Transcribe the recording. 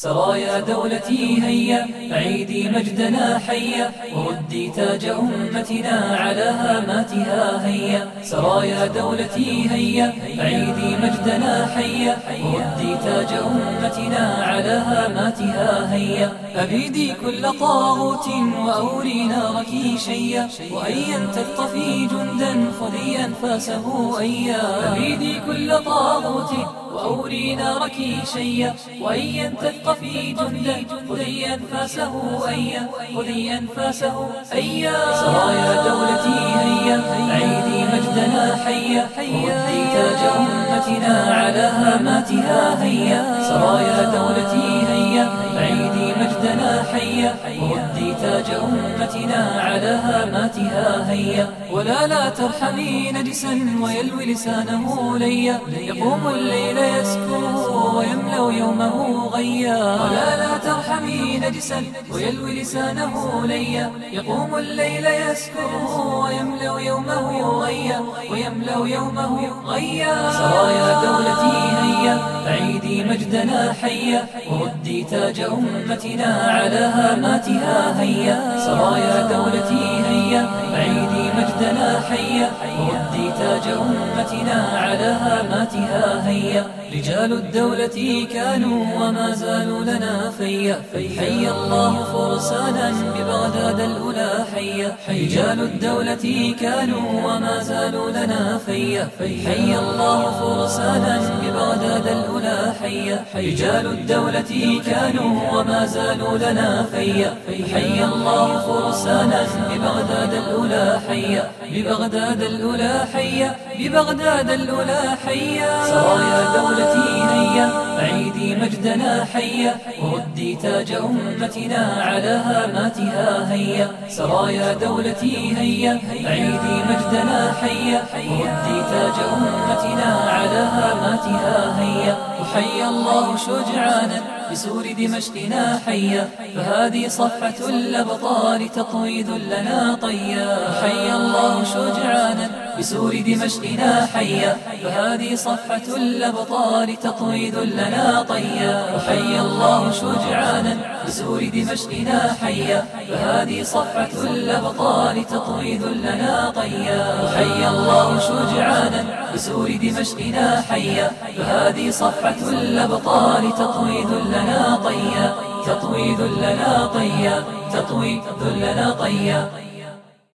سرايا دولتي هيا عيدي مجدنا حيا وردي تاج أمتنا على هاماتها هيا. سرايا دولتي هيا عيدي مجدنا حيا وردي تاج أمتنا على هاماتها هيا. أبيدي كل طاغوت وأوري نارك شيا وأيا تطفي جندا خذي أنفاسه أيا. أبيدي كل طاغوت وأوري نارك شيا وأيا تثقفي جندا خذي أنفاسه أيا خذي أنفاسه أيا. سرايا دولتي هيا عيدي مجدنا حيا ودي تاج أمتنا على هاماتها هيا. سرايا دولتي مجدنا حيا. وردي تاج أمتنا على هاماتها هيا. ولا لا ترحمي نجسا ويلوي لسانه ليا. يقوم الليل يسكو ويملأ يومه غيا. ولا لا ترحمي نجسا ويلوي لسانه ليا. يقوم الليل يسكو ويملأ يومه غيا. ويملأ يومه غيا. سرايا دولتي هيا. عيدي مجدنا حيا وردي تاج أمتنا على هاماتها هيا. سرايا دولتي هيا عيدي مجدنا حيا وردي تاج أمتنا على هاماتها هيا. رجال الدولة كانوا وما زالوا لنا فيا. حي الله فرسانا ببغداد الأولى حيا. رجال الدولة كانوا وما زالوا لنا فيا. حي الله فرسانا ببغداد الأولى حيا. رجال الدولة كانوا وما زالوا لنا فيا. حي الله فرسانا ببغداد الأولى حيا. ببغداد الأولى حيا. ببغداد الأولى حيا. سرايا دولتي عيدي مجدنا حيا وردي تاج أمتنا على هاماتها هيا. سرايا دولتي هيا عيدي مجدنا حيا وردي تاج أمتنا على هاماتها هيا. وحي الله شجعانا بسور دمشقنا حيا. فهذه صفحة الأبطال تطوي ذلنا طيا. حي الله شجعانا بسور دمشقنا حيا فهذه صفحة الأبطال تطوي ذلنا طيا. وحي الله شجعانا بسور دمشقنا حيا فهذه صفحة الأبطال تطوي ذلنا طيا. وحي الله شجعانا بسور دمشقنا حيا فهذه صفحة الأبطال تطوي ذلنا طيا. تطوي ذلنا طيا تطوي ذلنا طيا.